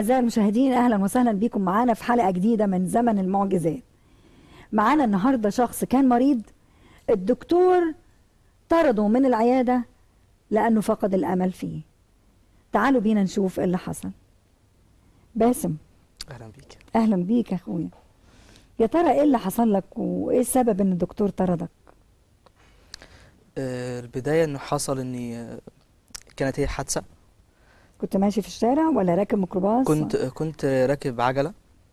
أعزائي المشاهدين أهلا وسهلا بكم. معانا في حلقة جديدة من زمن المعجزات. معانا النهاردة شخص كان مريض الدكتور طرده من العيادة لأنه فقد الأمل فيه. تعالوا بينا نشوف إيه اللي حصل. باسم. أهلا بيك. أهلا بيك يا أخويا. يا ترى إيه اللي حصل لك وإيه السبب إن الدكتور طردك؟ آه، البداية إنه حصل إني آه، كانت هي حادثة. كنت ماشي في الشارع ولا راكب ميكروباص؟ كنت كنت راكب عجلة.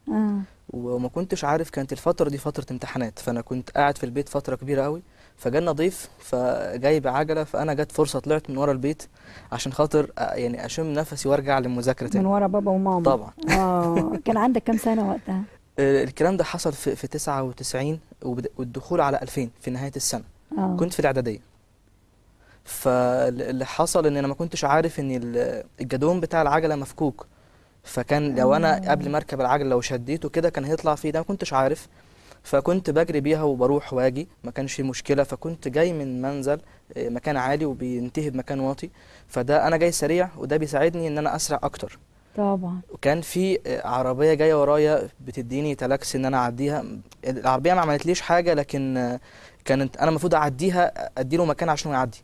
آه. وما كنتش عارف كانت الفترة دي فترة امتحانات فأنا كنت قاعد في البيت فترة كبيرة قوي فجالنا ضيف فجاي بعجله فأنا جت فرصة طلعت من ورا البيت عشان خاطر آه، يعني أشم نفسي وأرجع للمذاكره من تاني ورا بابا وماما؟ طبعا. آه. كان عندك كام سنة وقتها؟ الكلام ده حصل في في 99 وبد- والدخول على 2000 في نهاية السنة. آه. كنت في الإعدادية. فاللي حصل إن أنا ما كنتش عارف إن ال- الجدون بتاع العجلة مفكوك. فكان لو أنا. قبل ما أركب العجلة لو شديته كده كان هيطلع فيه ده ما كنتش عارف. فكنت بجري بيها وبروح واجي ما كانش في مشكلة. فكنت جاي من منزل آه، مكان عالي وبينتهي بمكان واطي. فده أنا جاي سريع وده بيساعدني إن أنا اسرع أكتر. طبعا. وكان في آه، عربية جاية ورايا بتديني تلاكس إن أنا أعديها. العربية ما عملتليش حاجة لكن آه، كانت أنا المفروض أعديها أديله مكان عشان يعدي.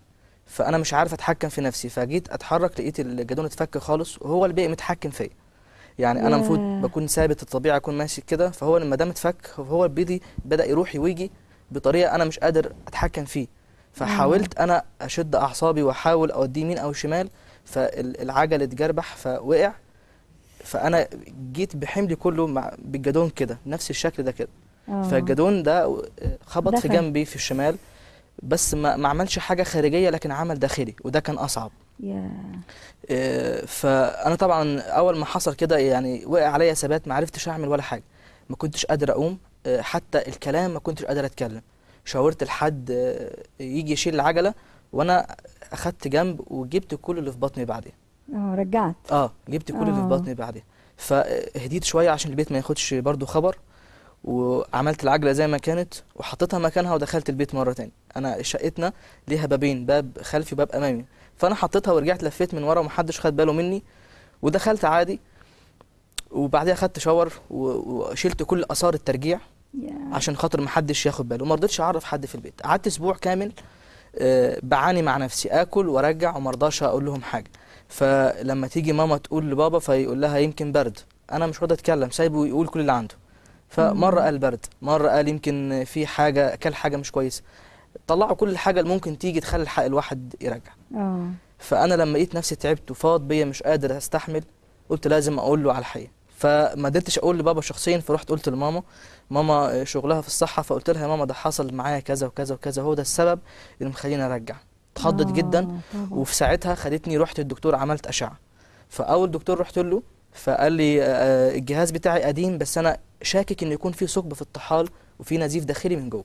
فأنا مش عارف أتحكم في نفسي فجيت أتحرك لقيت الجدون اتفك خالص وهو اللي بقى متحكم فيا يعني أنا المفروض. بكون ثابت الطبيعة أكون ماشي كده فهو لما ده متفك هو بيدي بدأ يروح ويجي بطريقة أنا مش قادر أتحكم فيه فحاولت أنا أشد أعصابي وأحاول أوديه يمين أو شمال فالعجل اتجربح فوقع فأنا جيت بحملي كله مع بالجدون كده نفس الشكل ده كده آه. فالجدون ده خبط في دخل. جنبي في الشمال بس ما ما عملش حاجة خارجية لكن عمل داخلي وده كان أصعب. يا آه، فأنا طبعا أول ما حصل كده يعني وقع عليا ثبات ما عرفتش أعمل ولا حاجة. ما كنتش قادر أقوم. آه، حتى الكلام ما كنتش قادر أتكلم. شاورت لحد آه، يجي يشيل العجلة وأنا أخدت جنب وجبت كل اللي في بطني بعدين آه رجعت. آه جبت كل اللي في. بطني بعدين فهديت شوية عشان البيت ما ياخدش برضو خبر وعملت العجلة زي ما كانت وحطيتها مكانها ودخلت البيت مرة تاني. انا شقتنا ليها بابين باب خلفي وباب امامي. فانا حطيتها ورجعت لفيت من ورا ومحدش خد باله مني. ودخلت عادي. وبعديها خدت شاور وشلت كل اثار الترجيع عشان خاطر محدش ياخد باله. وما رضيتش اعرف حد في البيت. قعدت أسبوع كامل آه، بعاني مع نفسي. اكل وارجع وما ارضاش أقول لهم حاجة. فلما تيجي ماما تقول لبابا فيقول لها يمكن برد. أنا مش راضي اتكلم سايبه يقول كل اللي عنده. فمرة مم. قال برد. مرة قال يمكن في حاجة أكل حاجة مش كويسة. طلعوا كل الحاجة اللي ممكن تيجي تخلي الحق الواحد يرجع. آه. فأنا لما لقيت نفسي تعبت وفاض بيا مش قادر أستحمل قلت لازم أقول له على الحقيقة. فما قدرتش أقول لبابا شخصيا فرحت قلت لماما ماما شغلها في الصحة فقلت لها يا ماما ده حصل معايا كذا وكذا وكذا هو ده السبب اللي مخليني أرجع. اتخضت آه، جدا طبعا. وفي ساعتها خدتني رحت الدكتور عملت أشعة. فأول دكتور رحت له فقال لي آه، الجهاز بتاعي قديم بس أنا شاكك إن يكون في ثقب في الطحال وفي نزيف داخلي من جوه.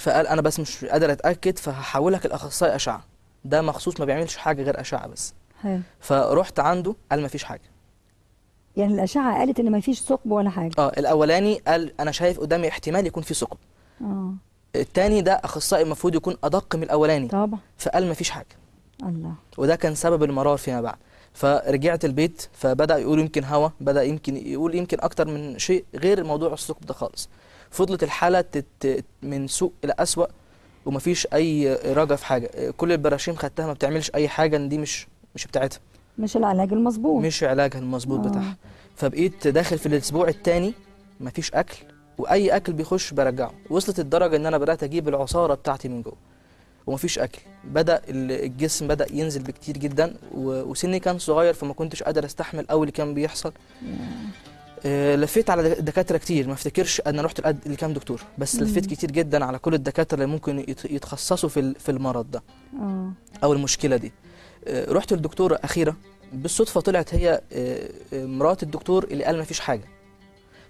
فقال أنا بس مش قادر أتأكد فهحولك الأخصائي أشعة. ده مخصوص ما بيعملش حاجة غير أشعة بس. حلو. فرحت عنده قال ما فيش حاجة. يعني الأشعة قالت إن مفيش ثقب ولا حاجة. آه الأولاني قال أنا شايف قدامي احتمال يكون في ثقب. آه. التاني ده أخصائي المفروض يكون أدق من الأولاني. طبعا. فقال ما فيش حاجة. الله. وده كان سبب المرار فيما بعد. فرجعت البيت فبدأ يقول يمكن هوا بدأ يمكن يقول يمكن أكتر من شيء غير موضوع الثقب ده خالص. فضلت الحالة تت من سوء إلى أسوأ ومفيش أي رجا في حاجة. كل البراشيم خدتها ما بتعملش أي حاجة إن دي مش مش بتاعتها. مش العلاج المظبوط. مش علاجها المظبوط آه. بتاعها. فبقيت داخل في الأسبوع الثاني مفيش أكل وأي أكل بيخش برجعه. وصلت الدرجة إن أنا بدأت أجيب العصارة بتاعتي من جوه ومفيش أكل. بدأ ال- الجسم بدأ ينزل بكتير جدا وسني كان صغير فما كنتش قادر أستحمل قوي اللي كان بيحصل لفيت على دك- دكاترة كتير. ما افتكرش أنا رحت لكام دكتور بس مم. لفيت كتير جدا على كل الدكاترة اللي ممكن يت- يتخصصوا في في المرض ده. آه. أو المشكلة دي. آه، رحت للدكتوره أخيرة. بالصدفة طلعت هي آه، آه، مرات الدكتور اللي قال ما فيش حاجة.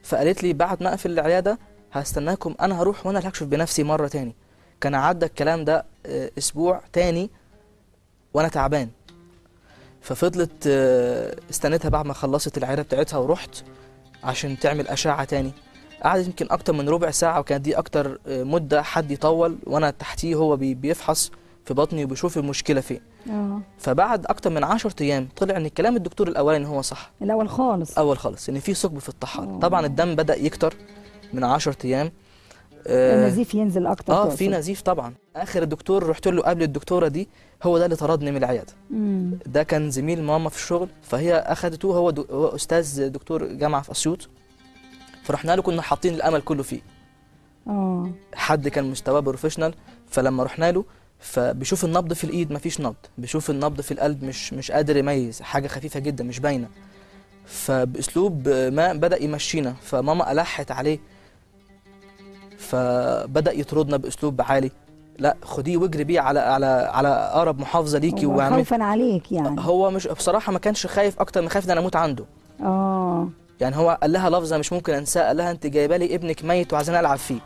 فقالت لي بعد ما أقفل العياده هستناكم أنا هروح وأنا اللي هكشف بنفسي مرة تاني. كان عدى الكلام ده آه، أسبوع تاني وأنا تعبان. ففضلت آه، استنيتها بعد ما خلصت العيادة بتاعتها ورحت. عشان تعمل أشعة تاني. قعدت يمكن أكتر من ربع ساعة وكانت دي أكتر آه، مدة حد يطول وأنا تحتيه هو بي- بيفحص في بطني وبيشوف المشكلة فين. آه. فبعد أكتر من 10 أيام طلع إن كلام الدكتور الأولاني هو صح. الأول خالص. أول خالص إن في ثقب في الطحال. أوه. طبعا الدم بدأ يكتر من 10 أيام. آه، النزيف ينزل أكتر آه. في نزيف طبعا. آخر الدكتور رحت له قبل الدكتورة دي هو ده اللي طردني من العيادة. مم. ده كان زميل ماما في الشغل فهي أخدته هو هو أستاذ دكتور جامعة في أسيوط. فرحنا له كنا حاطين الأمل كله فيه. آه. حد كان مستواه بروفيشنال فلما رحنا له فبيشوف النبض في الإيد مفيش نبض. بيشوف النبض في القلب مش مش قادر يميز حاجة خفيفة جدا مش باينة. فبأسلوب ما بدأ يمشينا. فماما ألحت عليه. فبدأ يطردنا بأسلوب عالي. لا خديه واجري بيه على على على أقرب محافظة ليكي هو واعملي خوفا عليك يعني. هو مش بصراحة ما كانش خايف أكتر من خايف إن أنا أموت عنده. آه. يعني هو قال لها لفظة مش ممكن أنساها قال لها أنت جايبة لي ابنك ميت وعايزين ألعب فيه.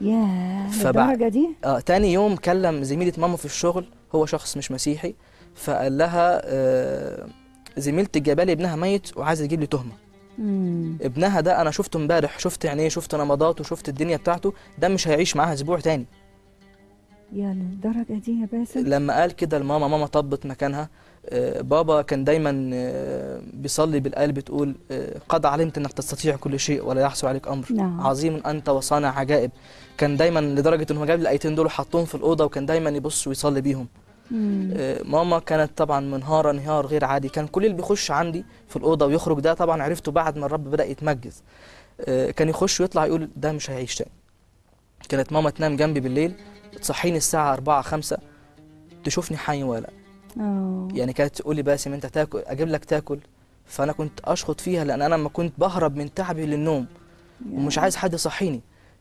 ياه للدرجة دي؟ آه تاني يوم كلم زميلة ماما في الشغل هو شخص مش مسيحي فقال لها آه زميلتك جايبة لي ابنها ميت وعايزة تجيب لي تهمة. مم. ابنها ده أنا شفته امبارح شفت عينيه شفت نمضاته شفت الدنيا بتاعته. ده مش هيعيش معاها أسبوع تاني. يا للدرجة دي يا باسم لما قال كده لماما ماما طبت مكانها. آه، بابا كان دايما آه، بيصلي بالقلب بتقول آه، قد علمت إنك تستطيع كل شيء ولا يحصل عليك أمر. نعم. عظيم أنت وصانع عجائب. كان دايما لدرجة إنه جاب الآيتين دول وحطهم في الأوضة وكان دايما يبص ويصلي بيهم. ماما كانت طبعا منهارة انهيار غير عادي. كان كل اللي بيخش عندي في الأوضة ويخرج ده طبعا عرفته بعد ما الرب بدأ يتمجز آه، كان يخش ويطلع يقول ده مش هيعيش تاني. كانت ماما تنام جنبي بالليل تصحيني الساعة 4 5 تشوفني حي ولا. لا آه يعني كانت تقول لي باسم انت تاكل أجيب لك تاكل. فأنا كنت أشخط فيها لأن أنا لما كنت بهرب من تعبي للنوم ومش عايز حد يصحيني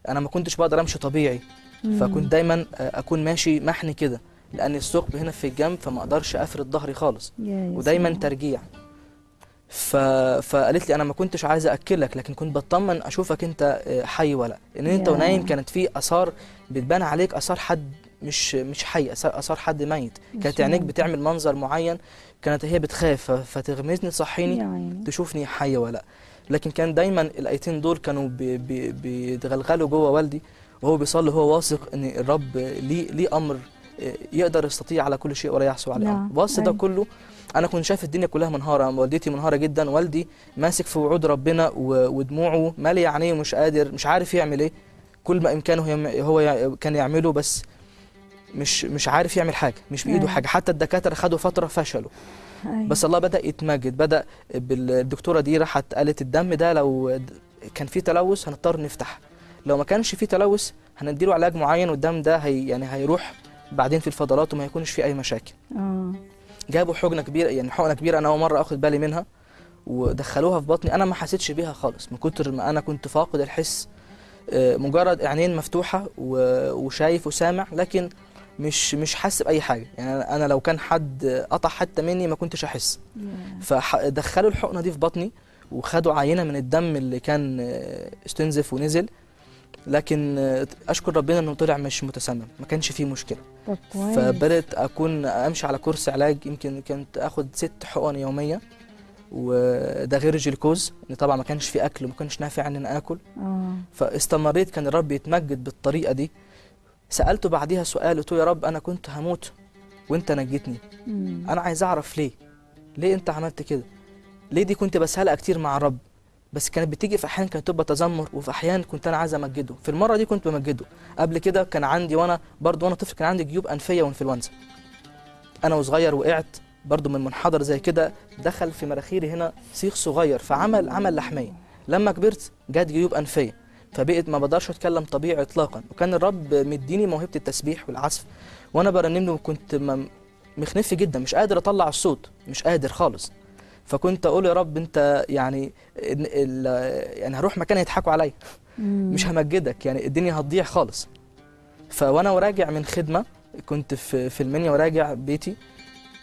أنا ما كنتش بقدر أمشي طبيعي. فكنت دايما آه، أكون ماشي محني كده. لأن الثقب هنا في الجنب فما أقدرش أفرد ظهري خالص. ودايما ترجيع ف... فقالت لي أنا ما كنتش عايزه أكلك لكن كنت بطمن أشوفك أنت آه، حي ولا لأن أنت. ونايم كانت في آثار بتبان عليك آثار حد مش مش حي آثار حد ميت كانت عينيك. بتعمل منظر معين كانت هي بتخاف فتغمزني تصحيني. تشوفني حي ولا لأ لكن كان دايما الأيتين دول كانوا بي بي بيتغلغلوا جوه والدي وهو بيصلي هو واثق إن الرب ليه ليه أمر يقدر يستطيع على كل شيء ولا يحصل على نعم، أمر وسط ده أيوة. كله أنا كنت شايف الدنيا كلها منهارة والدتي منهارة جدا والدي ماسك في وعود ربنا ودموعه مالي عينيه ومش قادر مش عارف يعمل إيه كل ما إمكانه هو كان يعمله بس مش مش عارف يعمل حاجة مش بإيده أيوة. حاجة حتى الدكاترة خدوا فترة فشلوا أيوة. بس الله بدأ يتمجد بدأ بالدكتوره دي راحت قالت الدم ده لو كان فيه تلوث هنضطر نفتح لو ما كانش فيه تلوث هنديله علاج معين والدم ده هي يعني هيروح بعدين في الفضلات وما يكونش فيه أي مشاكل. آه. جابوا حقنة كبيرة يعني حقنة كبيرة أنا أول مرة أخد بالي منها ودخلوها في بطني. أنا ما حسيتش بيها خالص من كتر ما أنا كنت فاقد الحس آه، مجرد عينين مفتوحة وشايف وسامع لكن مش مش حاسس بأي حاجة. يعني أنا لو كان حد قطع حتى مني ما كنتش أحس. فدخلوا الحقنة دي في بطني وخدوا عينة من الدم اللي كان آه، استنزف ونزل. لكن أشكر ربنا إنه طلع مش متسمم ما كانش فيه مشكلة. فبدأت أكون أمشي على كورس علاج يمكن كنت آخد ست حقن يومية وده غير الجلوكوز إن طبعا ما كانش في أكل وما كانش نافع إن أنا آكل. آه. فاستمريت كان الرب يتمجد بالطريقة دي. سألته بعديها سؤال قلت يا رب أنا كنت هموت وأنت نجيتني. مم. أنا عايز أعرف ليه؟ ليه أنت عملت كده؟ ليه دي كنت بسهلها كتير مع الرب؟ بس كانت بتيجي في أحيان كانت تبقى تذمر وفي أحيان كنت أنا عايز أمجده. في المرة دي كنت بمجده. قبل كده كان عندي وأنا برضو وأنا طفل كان عندي جيوب أنفية وإنفلونزا. أنا وصغير وقعت برضو من منحدر زي كده دخل في مناخيري هنا سيخ صغير فعمل عمل لحمية. لما كبرت جات جيوب أنفية. فبقيت ما بقدرش أتكلم طبيعي اطلاقا. وكان الرب مديني موهبة التسبيح والعزف. وأنا برنم له كنت مخنف جدا مش قادر أطلع الصوت مش قادر خالص. فكنت أقول يا رب أنت يعني يعني هروح مكان يضحكوا عليا. مش همجدك يعني الدنيا هتضيع خالص. فوأنا وراجع من خدمة كنت في في المنيا وراجع بيتي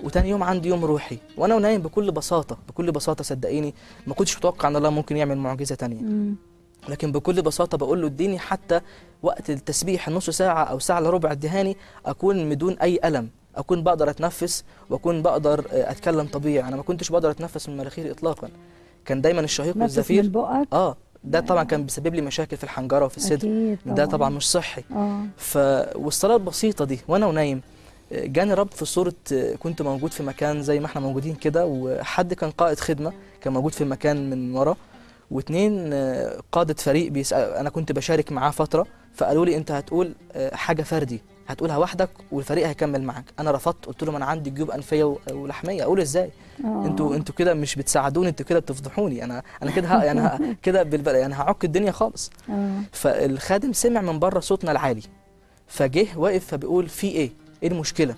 وتاني يوم عندي يوم روحي. وأنا ونايم بكل بساطة بكل بساطة صدقيني ما كنتش متوقع إن الله ممكن يعمل معجزة تانية. مم. لكن بكل بساطة بقول له اديني حتى وقت التسبيح النص ساعة أو ساعة إلا ربع أكون بدون أي ألم. أكون بقدر أتنفس وأكون بقدر آه، أتكلم طبيعي. أنا ما كنتش بقدر أتنفس من مناخيري اطلاقا. كان دايما الشهيق نفس من والزفير. بقك؟ آه ده طبعا كان بيسبب لي مشاكل في الحنجرة وفي الصدر. ده طبعا مش صحي. آه. ف والصلاة البسيطة دي وأنا ونايم جاني رب في صورة كنت موجود في مكان زي ما إحنا موجودين كده وحد كان قائد خدمة كان موجود في مكان من ورا واتنين قادة فريق بيسأل أنا كنت بشارك معاه فترة فقالوا لي أنت هتقول حاجة فردي. هتقولها وحدك والفريق هيكمل معاك. أنا رفضت قلت لهم أنا عندي جيوب أنفية و- ولحمية. أقول إزاي؟ آه. أنتوا أنتوا كده مش بتساعدوني أنتوا كده بتفضحوني. أنا أنا كده يعني كده بالبل... يعني هعك الدنيا خالص. آه. فالخادم سمع من بره صوتنا العالي فجه واقف فبيقول في إيه؟ إيه المشكلة؟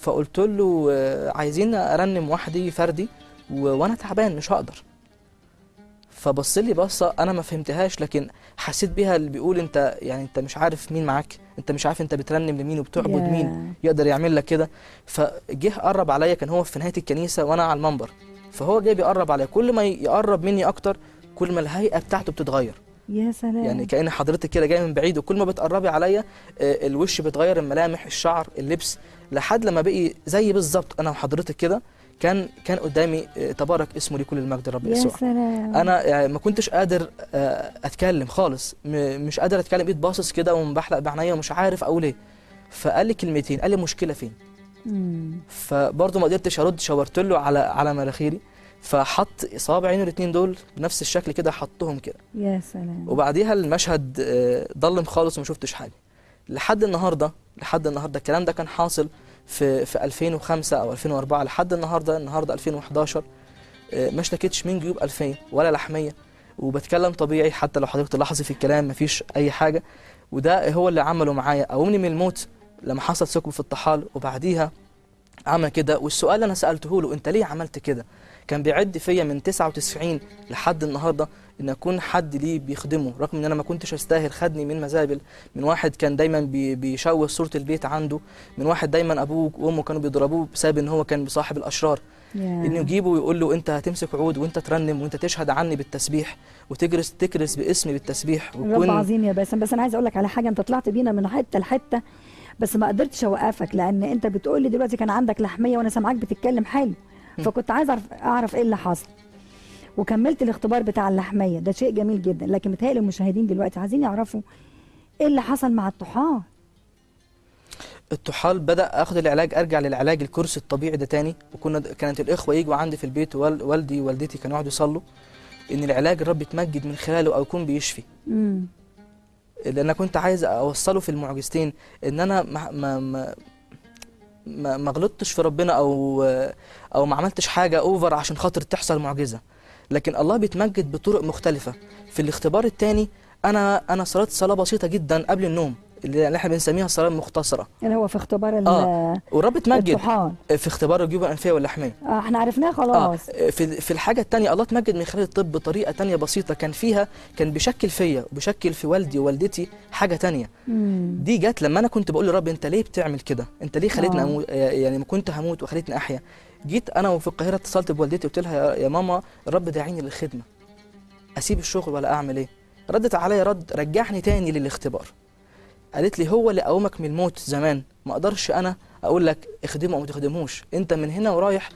فقلت له آه، عايزين أرنم وحدي فردي. وأنا تعبان مش هقدر. فبص لي بصة أنا ما فهمتهاش لكن حسيت بيها اللي بيقول أنت يعني أنت مش عارف مين معاك أنت مش عارف أنت بترنم لمين وبتعبد. مين يقدر يعمل لك كده. فجه قرب عليا كان هو في نهاية الكنيسة وأنا على المنبر. فهو جاي بيقرب عليا كل ما يقرب مني أكتر كل ما الهيئة بتاعته بتتغير. يا سلام. يعني كأن حضرتك كده جاي من بعيد وكل ما بتقربي عليا آه، الوش بيتغير الملامح الشعر اللبس لحد لما بقي زي بالظبط أنا وحضرتك كده. كان كان قدامي آه، تبارك اسمه لكل المجد الرب يا يسوع. سلام. أنا يعني ما كنتش قادر آه، أتكلم خالص. مش قادر أتكلم. بقيت باصص كده ومبحلق بعينيا ومش عارف أقول إيه. فقال لي كلمتين قال لي المشكلة فين. فبرضه ما قدرتش أرد شاورت له على على مناخيري. فحط صابع عينه الاثنين دول بنفس الشكل كده حطهم كده. يا سلام. وبعديها المشهد آه، ضلم خالص وما شفتش حاجة. لحد النهارده لحد النهارده الكلام ده كان حاصل. في في 2005 أو 2004 لحد النهارده النهارده 2011 آه، ما اشتكيتش من جيوب 2000 ولا لحمية. وبتكلم طبيعي حتى لو حضرتك تلاحظي في الكلام مفيش أي حاجة. وده هو اللي عمله معايا. قومني من الموت لما حصل ثقب في الطحال وبعديها عمل كده. والسؤال اللي أنا سألته له أنت ليه عملت كده؟ كان بيعد فيا من 99 لحد النهارده. إن أكون حد ليه بيخدمه رغم إن أنا ما كنتش أستاهل خدني من مزابل من واحد كان دايما بي- بيشوه صورة البيت عنده من واحد دايما أبوه وأمه كانوا بيضربوه بسبب إن هو كان بصاحب الأشرار يا. إنه يجيبه ويقول له أنت هتمسك عود وأنت ترنم وأنت تشهد عني بالتسبيح وتجرس تكرس باسمي بالتسبيح الرب عظيم يا باسم بس أنا عايز أقول لك على حاجة أنت طلعت بينا من حتة لحتة بس ما قدرتش أوقفك لأن أنت بتقول لي دلوقتي كان عندك لحمية وأنا سامعاك بتتكلم حلو. فكنت عايز أعرف أعرف إيه اللي حصل وكملت الاختبار بتاع اللحمية. ده شيء جميل جدا. لكن متهيألي المشاهدين دلوقتي عايزين يعرفوا إيه اللي حصل مع الطحال. الطحال بدأ اخد العلاج أرجع للعلاج الكورس الطبيعي ده تاني. وكنا كانت الإخوة يجوا عندي في البيت وال- والدي ووالدتي كانوا يقعدوا يصلوا إن العلاج الرب يتمجد من خلاله أو يكون بيشفي. امم لأن أنا كنت عايز أوصله في المعجزتين إن أنا ما ما ما ما, ما غلطتش في ربنا أو أو ما عملتش حاجة اوفر عشان خاطر تحصل معجزة. لكن الله بيتمجد بطرق مختلفة. في الاختبار الثاني أنا أنا صلاه صلاة بسيطة جدا قبل النوم. اللي إحنا بنسميها الصلاة المختصرة. اللي هو في اختبار ال- آه. والرب اتمجد الطحال. في اختبار الجيوب الأنفية واللحمية. آه إحنا عرفناه آه خلاص في في الحاجة الثانية الله اتمجد من خلال الطب بطريقة تانية بسيطة كان فيها كان بيشكل فيا وبيشكل في والدي ووالدتي حاجة مم. دي جت لما أنا كنت بقول لرب أنت ليه بتعمل كده؟ أنت ليه خليتني آه. أموت؟ يعني ما كنت هموت وخليتني أحيا. جيت أنا وفي القاهرة اتصلت بوالدتي قلت لها يا- يا ماما الرب داعيني للخدمة. أسيب الشغل ولا أعمل إيه؟ ردت عليا رد رجعني تاني للاختبار. قالت لي هو اللي قومك من الموت زمان. ما أقدرش أنا أقول لك اخدمه أو ما تخدموش انت من هنا ورايح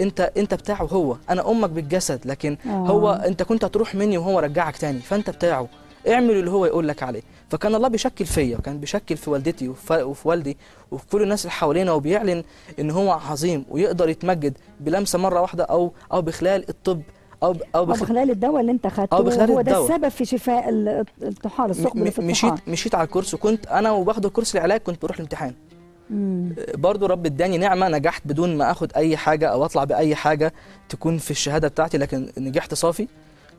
انت انت بتاعه هو. أنا أمك بالجسد لكن آه. هو انت كنت هتروح مني وهو رجعك تاني. فانت بتاعه. اعمل اللي هو يقول لك عليه. فكان الله بيشكل فيا وكان بيشكل في والدتي وف- وفي والدي وفي كل الناس اللي حوالينا وبيعلن إن هو عظيم ويقدر يتمجد بلمسة مرة واحدة أو أو بخلال الطب أو أو. بخلال الدواء اللي أنت خدته هو ده. السبب في شفاء ال- الطحال الثقب اللي في م- الطحال مشيت مشيت على الكورس وكنت أنا وباخد الكورس العلاج كنت بروح الامتحان مم. برضو رب اداني نعمة نجحت بدون ما آخد أي حاجة أو أطلع بأي حاجة تكون في الشهادة بتاعتي لكن نجحت صافي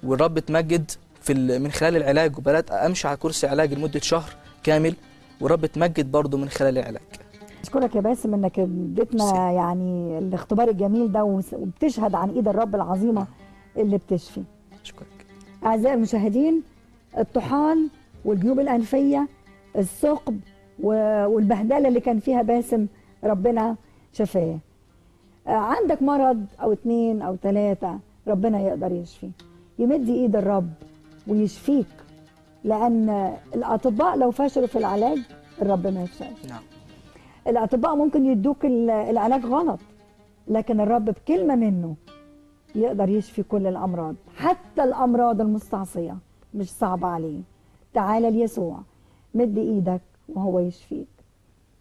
والرب اتمجد في ال- من خلال العلاج وبدأت أمشي على كورس علاج لمدة شهر كامل ورب اتمجد برضو من خلال العلاج أشكرك يا باسم إنك اديتنا. يعني الاختبار الجميل ده وبتشهد عن إيد الرب العظيمة اللي بتشفي. أشكرك. أعزائي المشاهدين الطحال والجيوب الأنفية الثقب و- والبهدلة اللي كان فيها باسم ربنا شفاه. آه، عندك مرض أو اتنين أو تلاتة ربنا يقدر يشفي. يمد إيد الرب ويشفيك لأن الأطباء لو فشلوا في العلاج الرب ما يفشلش نعم. الأطباء ممكن يدوك ال- العلاج غلط لكن الرب بكلمة منه يقدر يشفي كل الأمراض حتى الأمراض المستعصية مش صعبة عليه. تعال ليسوع مد إيدك وهو يشفيك.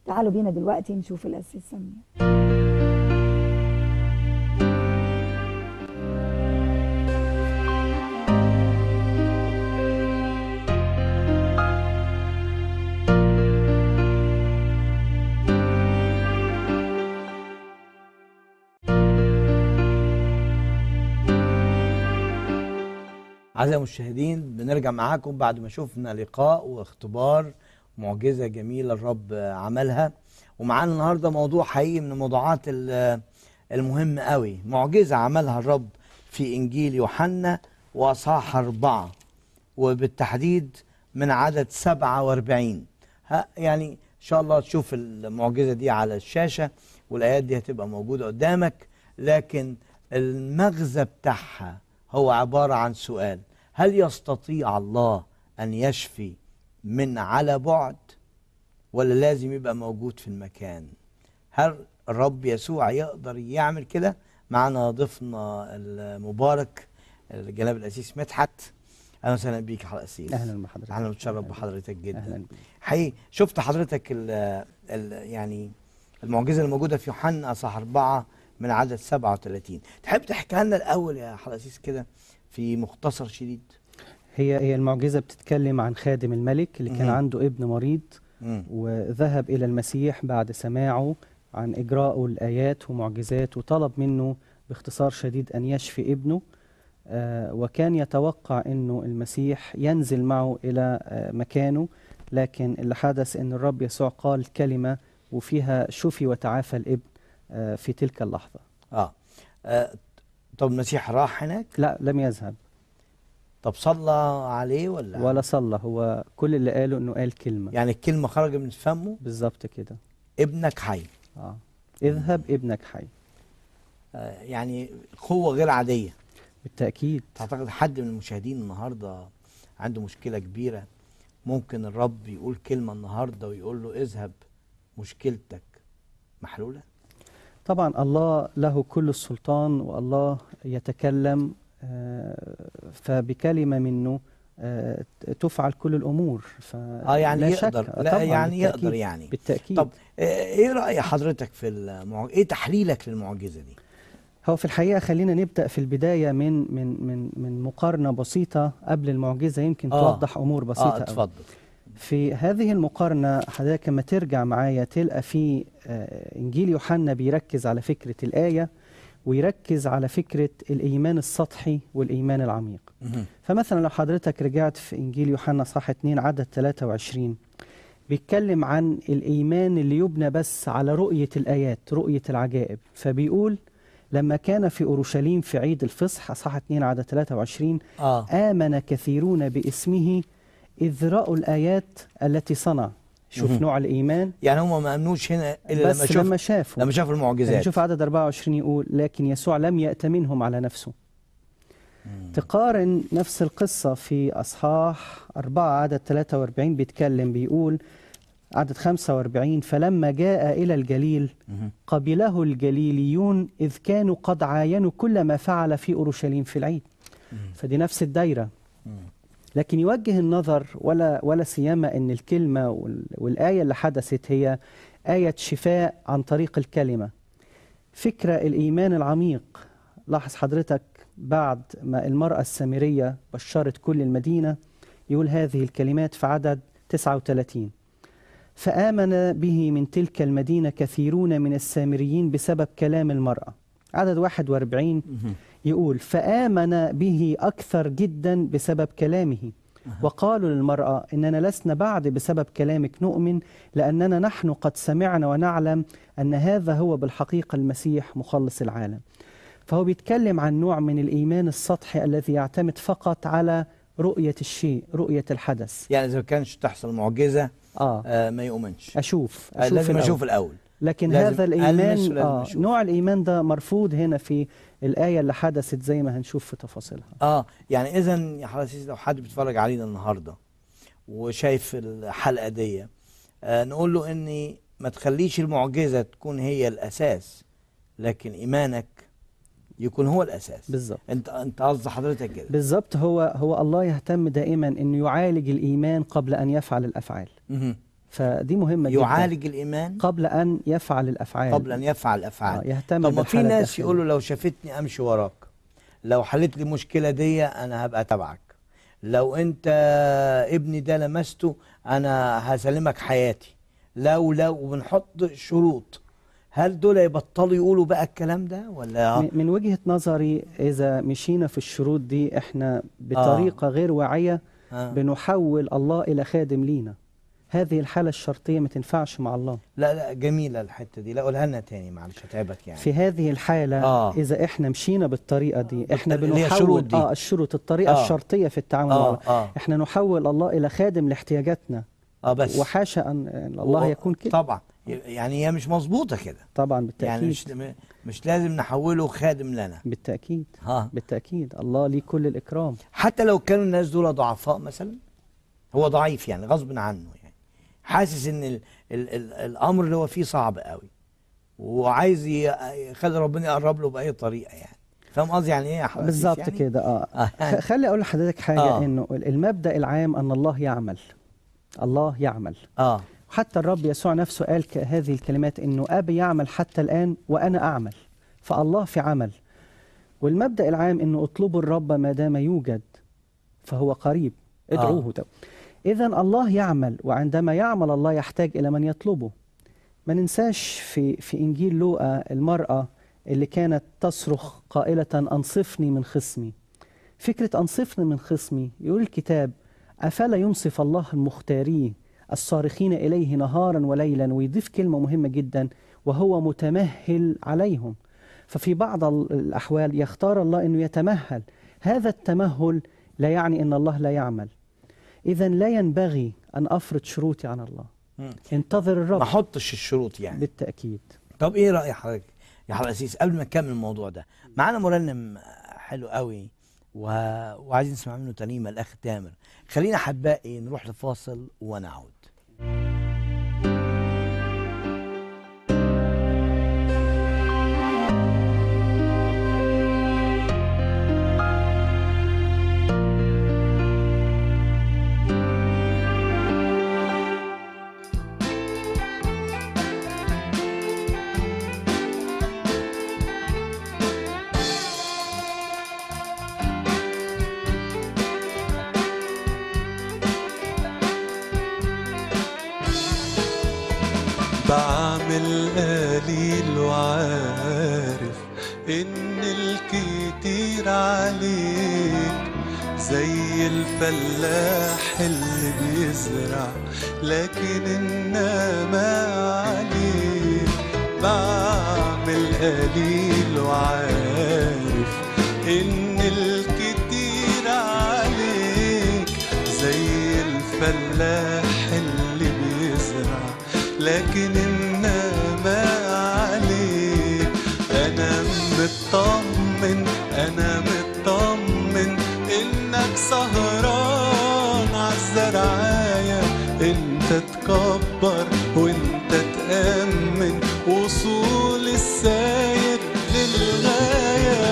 تعالوا بينا دلوقتي نشوف الأسيس سمير أعزائي المشاهدين بنرجع معاكم بعد ما شفنا لقاء واختبار معجزة جميلة الرب عملها. ومعانا النهاردة موضوع حقيقي من الموضوعات ال- المهمة قوي. معجزة عملها الرب في إنجيل يوحنا وأصحاح أربعة وبالتحديد من عدد سبعة وأربعين. ها يعني إن شاء الله تشوف المعجزة دي على الشاشة والآيات دي هتبقى موجودة قدامك لكن المغزى بتاعها هو عبارة عن سؤال. هل يستطيع الله أن يشفي من على بعد ولا لازم يبقى موجود في المكان؟ هل الرب يسوع يقدر يعمل كده؟ معنا ضيفنا المبارك الجناب الأسيس مدحت. أهلا وسهلا بيك يا حضرتك الأسيس أهلا بحضرتك. أهلا متشرف بحضرتك جدا. أهلا بيك. حقيقي شفت حضرتك ال ال يعني المعجزة الموجوده في يوحنا اصحاح أربعة من عدد 37 تحب تحكي لنا الأول يا حضرتك كده في مختصر شديد هي هي المعجزة بتتكلم عن خادم الملك اللي كان. عنده ابن مريض مم. وذهب إلى المسيح بعد سماعه عن إجراءه الآيات ومعجزات وطلب منه باختصار شديد أن يشفي ابنه آه، وكان يتوقع إنه المسيح ينزل معه إلى آه، مكانه لكن اللي حدث إن الرب يسوع قال كلمة وفيها شفي وتعافى الابن آه، في تلك اللحظة آه, آه. طب المسيح راح هناك؟ لا لم يذهب. طب صلى عليه ولا؟ ولا صلى. هو كل اللي قاله إنه قال كلمة. يعني الكلمة خرجت من فمه؟ بالظبط كده. ابنك حي. آه. اذهب ابنك حي. آه يعني قوة غير عادية. بالتأكيد. تعتقد حد من المشاهدين النهارده عنده مشكلة كبيرة. ممكن الرب يقول كلمة النهارده ويقول له اذهب مشكلتك محلولة؟ طبعا الله له كل السلطان والله يتكلم آه، فبكلمة منه آه، تفعل كل الأمور ف آه يعني لا. يقدر آه، لا يعني بالتأكيد. يقدر يعني بالتأكيد طب آه، إيه رأي حضرتك في المع... إيه تحليلك للمعجزة دي هو في الحقيقة خلينا نبدأ في البداية من من من من مقارنة بسيطة قبل المعجزة يمكن آه. توضح أمور بسيطة آه أوي. في هذه المقارنة حضرتك لما ترجع معايا تلقى في آه، إنجيل يوحنا بيركز على فكرة الآية ويركز على فكرة الإيمان السطحي والإيمان العميق. فمثلا لو حضرتك رجعت في إنجيل يوحنا صح 2 عدد 23 بيتكلم عن الإيمان اللي يبنى بس على رؤية الآيات رؤية العجائب. فبيقول لما كان في أورشليم في عيد الفصح صح 2 عدد 23 آه. آمن كثيرون باسمه إذ رأوا الآيات التي صنع شوف. نوع الإيمان يعني هم ما امنوش هنا إلا بس لما شوف لما شافوا لما شافوا يعني المعجزات شوف عدد 24 يقول لكن يسوع لم يأتمنهم على نفسه مم. تقارن نفس القصة في أصحاح 4 عدد 43 بيتكلم بيقول عدد 45 فلما جاء إلى الجليل. قبله الجليليون إذ كانوا قد عاينوا كل ما فعل في أورشليم في العيد. فدي نفس الدايرة. لكن يوجه النظر ولا ولا سيما إن الكلمة وال- والآية اللي حدثت هي آية شفاء عن طريق الكلمة. فكرة الإيمان العميق. لاحظ حضرتك بعد ما المرأة السامرية بشرت كل المدينة يقول هذه الكلمات في عدد 39 فآمن به من تلك المدينة كثيرون من السامريين بسبب كلام المرأة. عدد 41 مهم. يقول فآمن به أكثر جدا بسبب كلامه. وقالوا للمرأة إننا لسنا بعد بسبب كلامك نؤمن لأننا نحن قد سمعنا ونعلم أن هذا هو بالحقيقة المسيح مخلص العالم. فهو بيتكلم عن نوع من الإيمان السطحي الذي يعتمد فقط على رؤية الشيء رؤية الحدث. يعني إذا ما كانش تحصل معجزة آه. آه ما يؤمنش. أشوف, آه أشوف لازم الأول. أشوف الأول. لكن هذا ولازم آه. نوع الإيمان ده مرفوض هنا في الآية اللي حدثت زي ما هنشوف في تفاصيلها. آه يعني اذا يا حضرتك لو حد بيتفرج علينا النهارده وشايف الحلقة دي آه نقول له اني ما تخليش المعجزة تكون هي الأساس لكن إيمانك يكون هو الأساس. بالظبط. أنت أنت قصد حضرتك كده؟ بالظبط هو هو الله يهتم دائما انه يعالج الإيمان قبل أن يفعل الأفعال. فدي مهمة جدا. يعالج الإيمان؟ قبل أن يفعل الأفعال. قبل أن يفعل آه، افعال يهتم طب ما في ناس. يقولوا لو شافتني أمشي وراك لو حلت لي مشكلة دي أنا هبقى تبعك. لو أنت ابني ده لمسته أنا هسلمك حياتي. لو لو وبنحط شروط. هل دول يبطلوا يقولوا بقى الكلام ده ولا؟ من وجهة نظري إذا مشينا في الشروط دي إحنا بطريقة غير واعية آه. بنحول الله إلى خادم لينا. هذه الحالة الشرطية ما تنفعش مع الله. لا لا جميلة الحتة دي. لا قولها لنا تاني معلش هتعبك يعني. في هذه الحالة آه. إذا إحنا مشينا بالطريقة دي إحنا بنحول دي. آه الشروط الطريقة آه. الشرطية في التعامل مع آه الله. آه. إحنا نحول الله إلى خادم لاحتياجاتنا. آه بس. وحاشا أن الله و- يكون كده. طبعا. يعني هي مش مظبوطة كده. طبعا بالتأكيد. يعني مش مش لازم نحوله خادم لنا. بالتأكيد. ها بالتأكيد. الله ليه كل الإكرام. حتى لو كانوا الناس دول ضعفاء مثلا هو ضعيف يعني غصب عنه يعني. حاسس إن ال ال ال الأمر اللي هو فيه صعب قوي. وعايز يخلي ربنا يقرب له بأي طريقة يعني. فاهم قصدي يعني إيه يا حضرتك بالظبط يعني؟ كده آه. آه، يعني. خلي أقول لحضرتك حاجة آه. إنه المبدأ العام أن الله يعمل. الله يعمل. آه. حتى الرب يسوع نفسه قال هذه الكلمات إنه أبي يعمل حتى الآن وأنا أعمل. فالله في عمل. والمبدأ العام إنه اطلبوا الرب ما دام يوجد فهو قريب. ادعوه. آه. اذا الله يعمل وعندما يعمل الله يحتاج إلى من يطلبه. ما ننساش في في إنجيل لوقا المرأة اللي كانت تصرخ قائلة أنصفني من خصمي. فكرة أنصفني من خصمي يقول الكتاب أفلا ينصف الله المختارين الصارخين إليه نهارا وليلا؟ ويضيف كلمة مهمة جدا وهو متمهل عليهم. ففي بعض ال- الأحوال يختار الله إنه يتمهل. هذا التمهل لا يعني إن الله لا يعمل. اذا لا ينبغي أن أفرض شروطي على الله. مم. انتظر ما الرب أحطش الشروط يعني. بالتأكيد. طب إيه رأي حضرتك يا حضرتك قبل ما نكمل الموضوع ده؟ معانا مرنم حلو قوي و... وعايزين نسمع منه ترنيمه الأخ تامر. خلينا احبائي نروح لفاصل ونعود. بعمل قليل وعارف إن الكتير عليك زي الفلاح اللي بيزرع لكن إنما عليك بعمل قليل وعارف إن الكتير عليك زي الفلاح اللي بيزرع لكن انما سهران عالزرعاية انت تكبر وانت تأمن وصول الساير للغاية.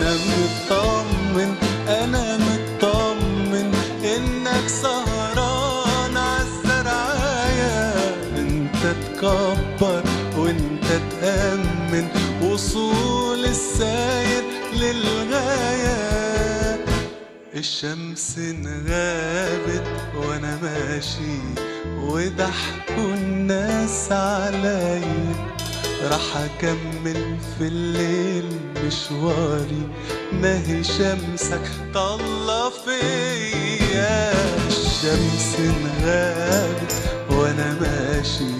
أنا مطمن أنا مطمن انك سهران عالزرعاية انت تكبر وانت تأمن وصول الساير للغاية. الشمس انغابت وأنا ماشي وضحكوا الناس عليا. راح أكمل في الليل مشواري. ما هي شمسك طلع فيا. الشمس انغابت وأنا ماشي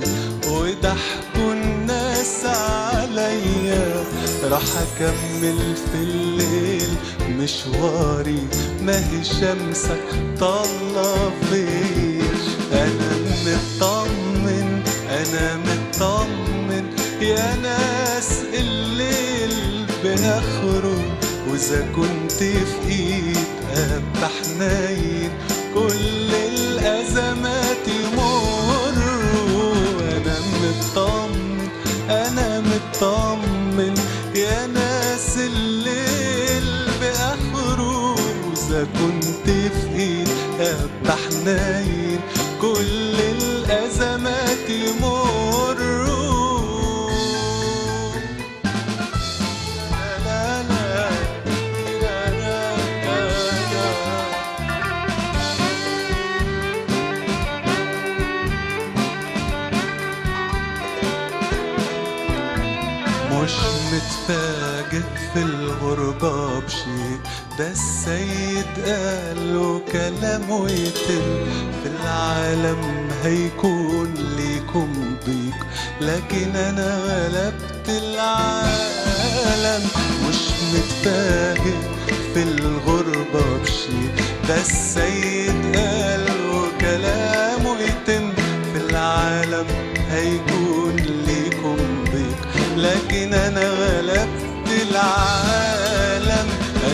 وضحكوا الناس عليا. راح أكمل في الليل مشواري ما هي شمسك طلع فيا أنا مطمن أنا مطمن يا ناس الليل باخره وإذا كنت في إيد ابقى حنين حنين كل الأزمات يمر. مش متفاجئ في الغربة بشيء بس السيد قال وكلامه يتم في العالم هيكون ليكم ضيق. لكن أنا غلبت العالم مش متفاهم في الغربة بشيء. ده السيد قال وكلامه يتم في العالم هيكون ليكم ضيق. لكن أنا غلبت العالم.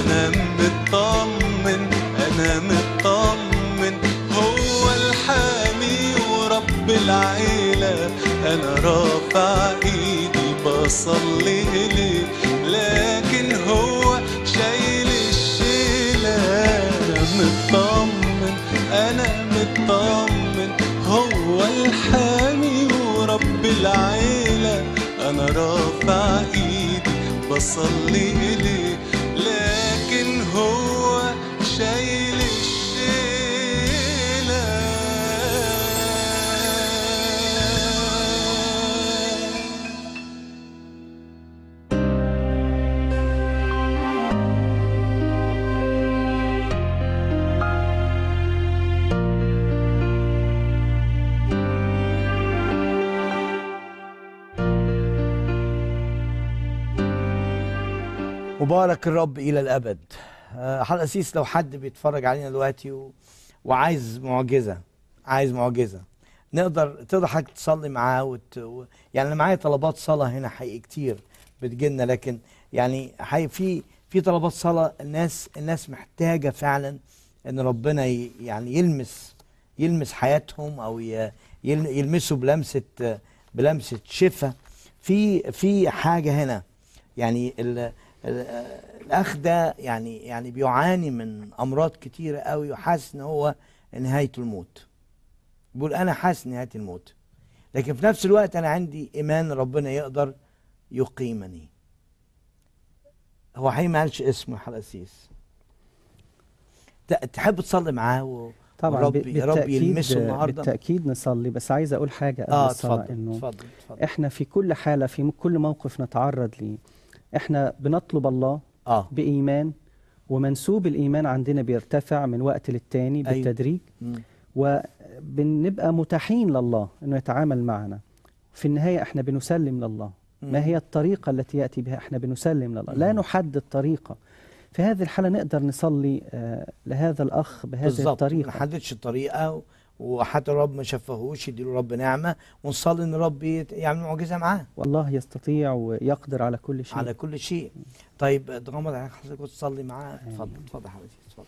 أنا مطمن أنا مطمن هو الحامي ورب العيلة. أنا رافع إيدي بصلي اليه لكن هو شايل الشيلة. أنا مطمن أنا مطمن هو الحامي ورب العيلة. أنا رافع إيدي بصلي هو شايل الشيلة. مبارك الرب إلى الأبد. آه، حلقه سيس لو حد بيتفرج علينا دلوقتي و... وعايز معجزة عايز معجزة نقدر تقدر حضرتك تصلي معاه وت... و... يعني أنا معايا طلبات صلاة هنا حقيقي كتير بتجيلنا لكن يعني حقيقي في في طلبات صلاة الناس الناس محتاجة فعلا إن ربنا ي... يعني يلمس يلمس حياتهم أو ي... يل... يلمسوا بلمسه بلمسة شفاء. في في حاجة هنا يعني ال... ال- الأخ ده يعني يعني بيعاني من أمراض كتيرة قوي وحاسس إن هو نهايته الموت. بيقول أنا حاسس نهاية الموت. لكن في نفس الوقت أنا عندي إيمان ربنا يقدر يقيمني. هو حقيقي ما قالش اسمه حلقسيس ت- تحب تصلي معاه و... طبعا ورب- ب- يا رب بالتأكيد يلمسه النهارده؟ بالتأكيد نصلي. بس عايز أقول حاجة قبل آه الصلاة اتفضل إنه اتفضل اتفضل. إحنا في كل حالة في كل موقف نتعرض ليه إحنا بنطلب الله آه. بإيمان ومنسوب الإيمان عندنا بيرتفع من وقت للتاني أيوة. بالتدريج. مم. وبنبقى متاحين لله إنه يتعامل معنا. في النهاية إحنا بنسلم لله. ما هي الطريقة التي يأتي بها؟ إحنا بنسلم لله. لا. نحدد طريقة. في هذه الحالة نقدر نصلي آه، لهذا الأخ بهذه بالظبط ما الطريقة. نحددش الطريقة و- وحتى الرب ما شفهوش يديله رب نعمة ونصلي إن رب يعمل معجزة معاه. والله يستطيع ويقدر على كل شيء. على كل شيء. طيب تغمض عليك حضرتك وتصلي معاه. اتفضل اتفضل يا حبيبي اتفضل.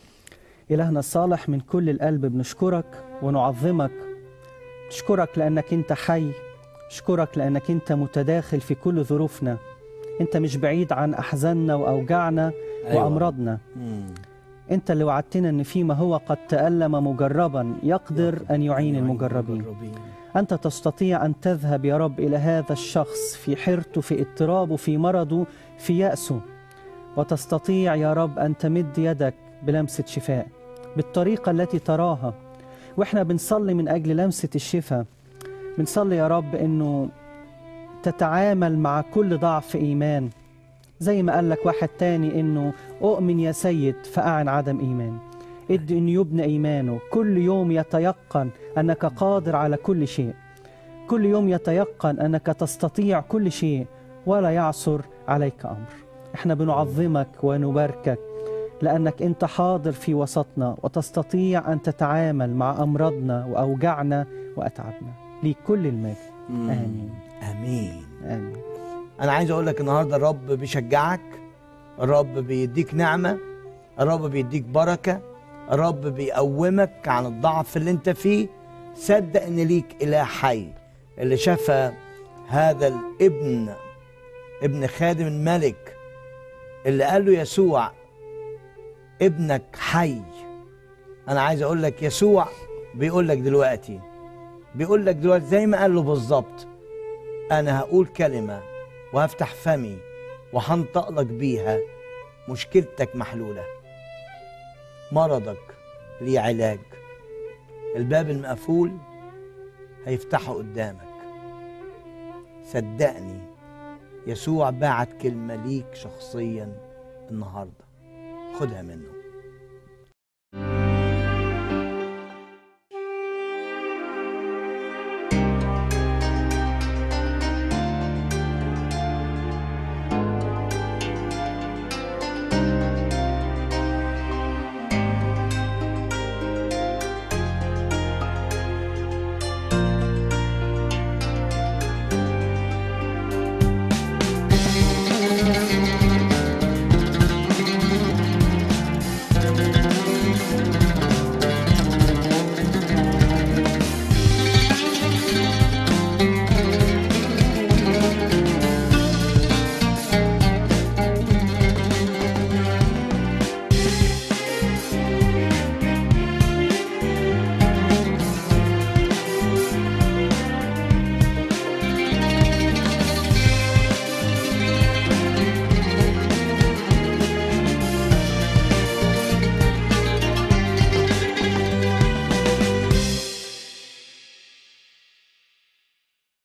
إلهنا الصالح من كل القلب بنشكرك ونعظمك. نشكرك لأنك أنت حي. نشكرك لأنك أنت متداخل في كل ظروفنا. أنت مش بعيد عن أحزاننا وأوجاعنا أيوة. وأمراضنا. مم. أنت اللي وعدتنا أن فيما هو قد تألم مجربا يقدر أن يعين المجربين. أنت تستطيع أن تذهب يا رب إلى هذا الشخص في حيرته في اضطرابه في مرضه في يأسه. وتستطيع يا رب أن تمد يدك بلمسة شفاء بالطريقة التي تراها. وإحنا بنصلي من أجل لمسة الشفاء. بنصلي يا رب أنه تتعامل مع كل ضعف إيمان. زي ما قال لك واحد تاني أنه أؤمن يا سيد فأعن عدم إيمان. ادي أن يبنى إيمانه. كل يوم يتيقن أنك قادر على كل شيء. كل يوم يتيقن أنك تستطيع كل شيء ولا يعثر عليك أمر. إحنا بنعظمك ونباركك لأنك أنت حاضر في وسطنا وتستطيع أن تتعامل مع أمراضنا وأوجاعنا وأتعابنا ليك كل المجد. مم. آمين. آمين. آمين. أنا عايز أقول لك النهارده الرب بيشجعك الرب بيديك نعمة الرب بيديك بركة الرب بيقومك عن الضعف اللي أنت فيه. صدق إن ليك إله حي اللي شفى هذا الابن ابن خادم الملك اللي قال له يسوع ابنك حي. أنا عايز أقول لك يسوع بيقول لك دلوقتي بيقول لك دلوقتي زي ما قال له بالظبط أنا هقول كلمة وهفتح فمي وهنطق لك بيها مشكلتك محلولة. مرضك ليه علاج. الباب المقفول هيفتحه قدامك. صدقني يسوع باعت كلمة ليك شخصيا النهاردة. خدها منه.